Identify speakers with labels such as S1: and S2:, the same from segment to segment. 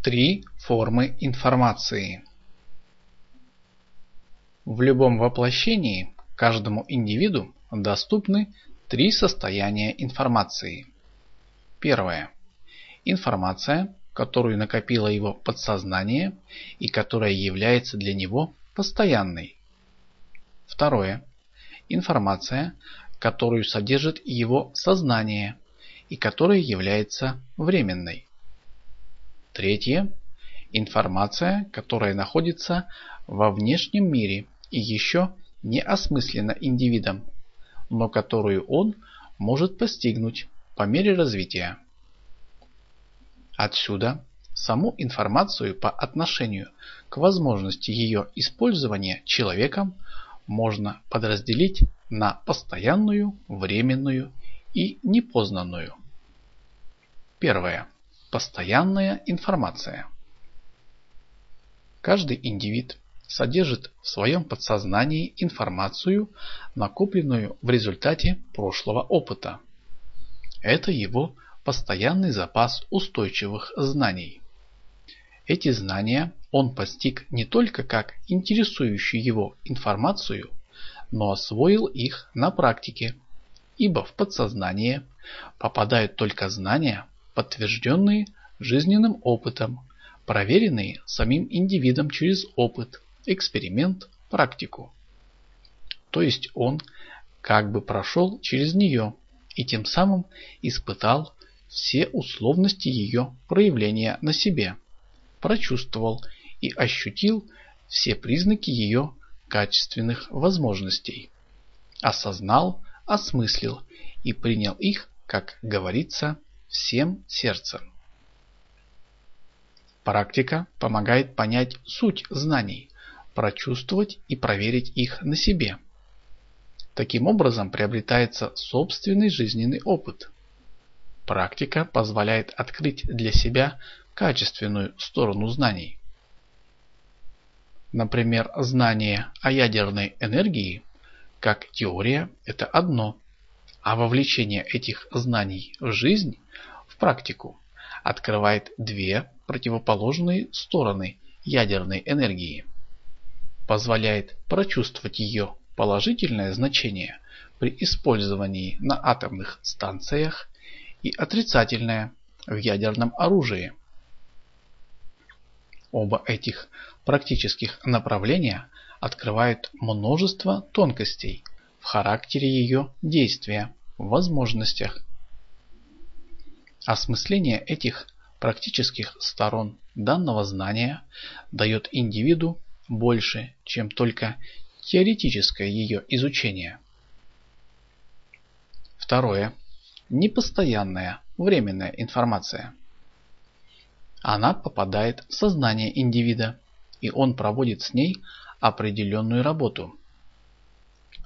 S1: Три формы информации. В любом воплощении каждому индивиду доступны три состояния информации. Первое. Информация, которую накопило его подсознание и которая является для него постоянной. Второе. Информация, которую содержит его сознание и которая является временной. Третье. Информация, которая находится во внешнем мире и еще не осмыслена индивидом, но которую он может постигнуть по мере развития. Отсюда саму информацию по отношению к возможности ее использования человеком можно подразделить на постоянную, временную и непознанную. Первое. Постоянная информация. Каждый индивид содержит в своем подсознании информацию, накопленную в результате прошлого опыта. Это его постоянный запас устойчивых знаний. Эти знания он постиг не только как интересующую его информацию, но освоил их на практике, ибо в подсознание попадают только знания, подтвержденные жизненным опытом, проверенные самим индивидом через опыт, эксперимент, практику. То есть он как бы прошел через нее и тем самым испытал все условности ее проявления на себе, прочувствовал и ощутил все признаки ее качественных возможностей, осознал, осмыслил и принял их, как говорится, всем сердцем. Практика помогает понять суть знаний, прочувствовать и проверить их на себе. Таким образом приобретается собственный жизненный опыт. Практика позволяет открыть для себя качественную сторону знаний. Например, знание о ядерной энергии как теория – это одно, а вовлечение этих знаний в жизнь практику, открывает две противоположные стороны ядерной энергии. Позволяет прочувствовать ее положительное значение при использовании на атомных станциях и отрицательное в ядерном оружии. Оба этих практических направления открывают множество тонкостей в характере ее действия, возможностях Осмысление этих практических сторон данного знания дает индивиду больше, чем только теоретическое ее изучение. Второе. Непостоянная, временная информация. Она попадает в сознание индивида, и он проводит с ней определенную работу.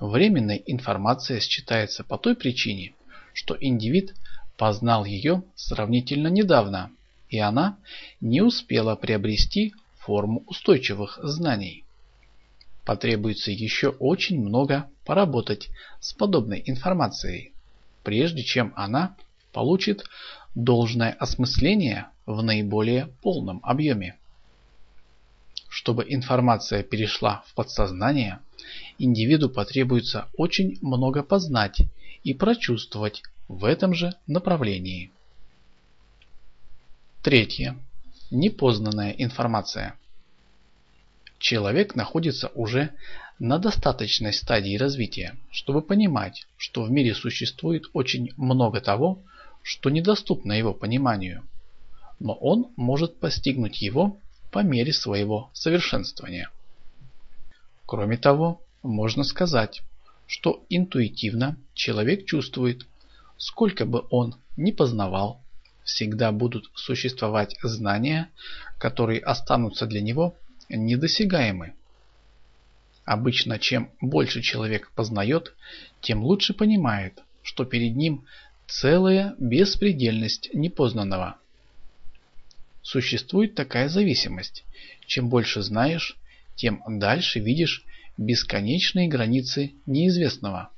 S1: Временной информация считается по той причине, что индивид познал ее сравнительно недавно, и она не успела приобрести форму устойчивых знаний. Потребуется еще очень много поработать с подобной информацией, прежде чем она получит должное осмысление в наиболее полном объеме. Чтобы информация перешла в подсознание, индивиду потребуется очень много познать и прочувствовать в этом же направлении. Третье. Непознанная информация. Человек находится уже на достаточной стадии развития, чтобы понимать, что в мире существует очень много того, что недоступно его пониманию, но он может постигнуть его по мере своего совершенствования. Кроме того, можно сказать, что интуитивно человек чувствует, сколько бы он ни познавал, всегда будут существовать знания, которые останутся для него недосягаемы. Обычно чем больше человек познает, тем лучше понимает, что перед ним целая беспредельность непознанного. Существует такая зависимость. Чем больше знаешь, тем дальше видишь бесконечные границы неизвестного.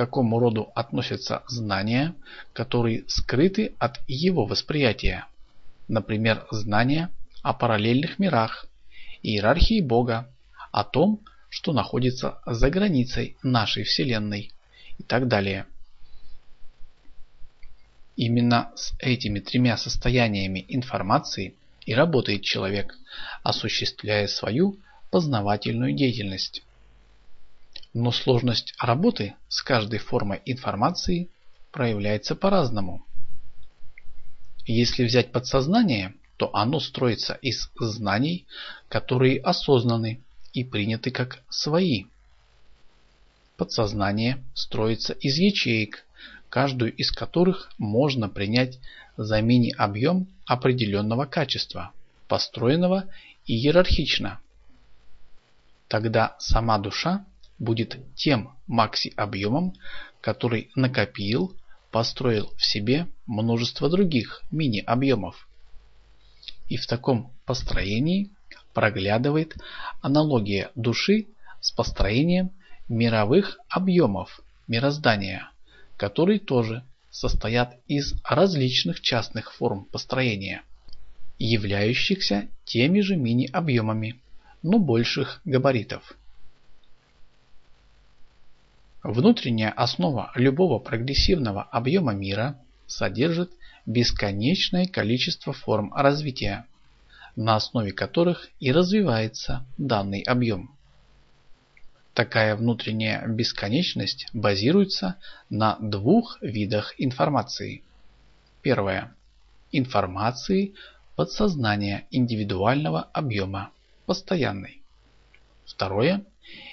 S1: Такому роду относятся знания, которые скрыты от его восприятия. например, знания о параллельных мирах, иерархии Бога, о том, что находится за границей нашей Вселенной и так далее. Именно с этими тремя состояниями информации и работает человек, осуществляя свою познавательную деятельность. Но сложность работы с каждой формой информации проявляется по-разному. Если взять подсознание, то оно строится из знаний, которые осознаны и приняты как свои. Подсознание строится из ячеек, каждую из которых можно принять за мини-объем определенного качества, построенного иерархично. Тогда сама душа будет тем макси-объемом, который накопил, построил в себе множество других мини-объемов. И в таком построении проглядывает аналогия души с построением мировых объемов мироздания, которые тоже состоят из различных частных форм построения, являющихся теми же мини-объемами, но больших габаритов. Внутренняя основа любого прогрессивного объема мира содержит бесконечное количество форм развития, на основе которых и развивается данный объем. Такая внутренняя бесконечность базируется на двух видах информации. Первое. Информации подсознания индивидуального объема, постоянной. Второе.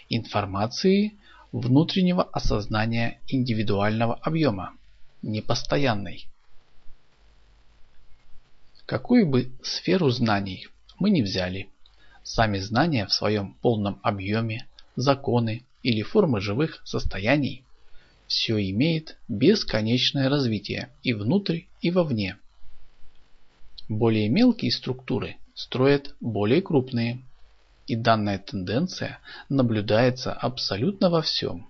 S1: Информации внутреннего осознания индивидуального объема, непостоянной. Какую бы сферу знаний мы ни взяли, сами знания в своем полном объеме, законы или формы живых состояний, все имеет бесконечное развитие и внутрь, и вовне. Более мелкие структуры строят более крупные, и данная тенденция наблюдается абсолютно во всем.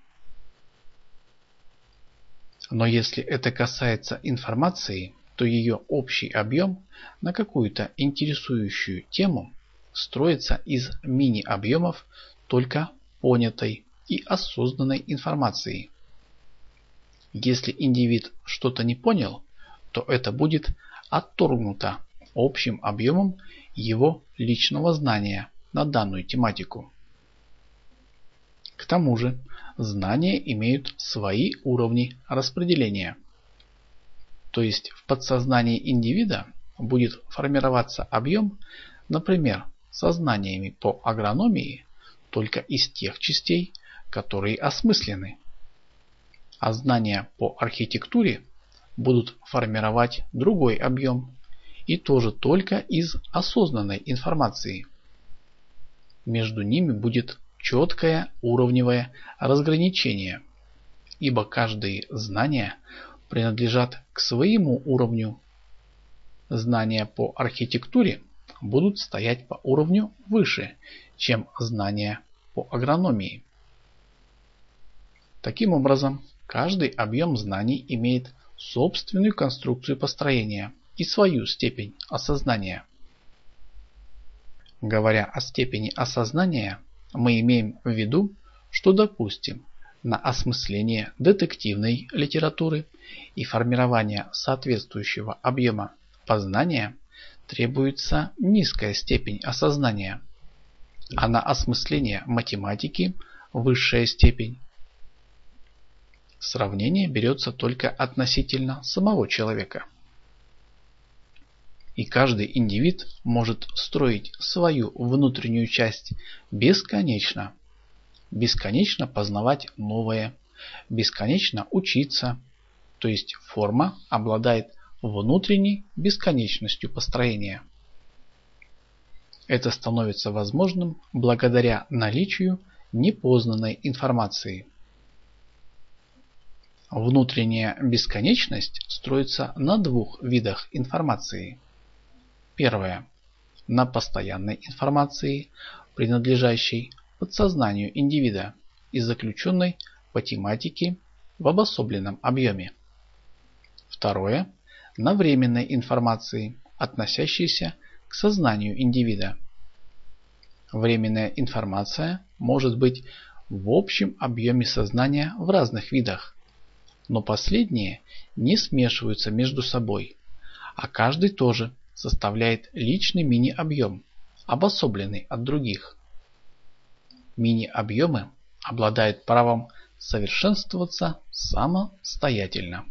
S1: Но если это касается информации, то ее общий объем на какую-то интересующую тему строится из мини-объемов только понятой и осознанной информации. Если индивид что-то не понял, то это будет отторгнуто общим объемом его личного знания на данную тематику. К тому же, знания имеют свои уровни распределения – то есть в подсознании индивида будет формироваться объем, например, со знаниями по агрономии только из тех частей, которые осмыслены. А знания по архитектуре будут формировать другой объем и тоже только из осознанной информации. Между ними будет четкое уровневое разграничение, ибо каждое знание принадлежат к своему уровню. Знания по архитектуре будут стоять по уровню выше, чем знания по агрономии. Таким образом, каждый объем знаний имеет собственную конструкцию построения и свою степень осознания. Говоря о степени осознания, мы имеем в виду, что, допустим, на осмысление детективной литературы и формирование соответствующего объема познания требуется низкая степень осознания, а на осмысление математики высшая степень. Сравнение берется только относительно самого человека. И каждый индивид может строить свою внутреннюю часть бесконечно – бесконечно познавать новое, бесконечно учиться, то есть форма обладает внутренней бесконечностью построения. Это становится возможным благодаря наличию непознанной информации. Внутренняя бесконечность строится на двух видах информации. Первое. На постоянной информации, принадлежащей подсознанию индивида и заключенной по тематике в обособленном объеме. Второе – на временной информации, относящиеся к сознанию индивида. Временная информация может быть в общем объеме сознания в разных видах, но последние не смешиваются между собой, а каждый тоже составляет личный мини-объем, обособленный от других. Мини-объемы обладают правом совершенствоваться самостоятельно.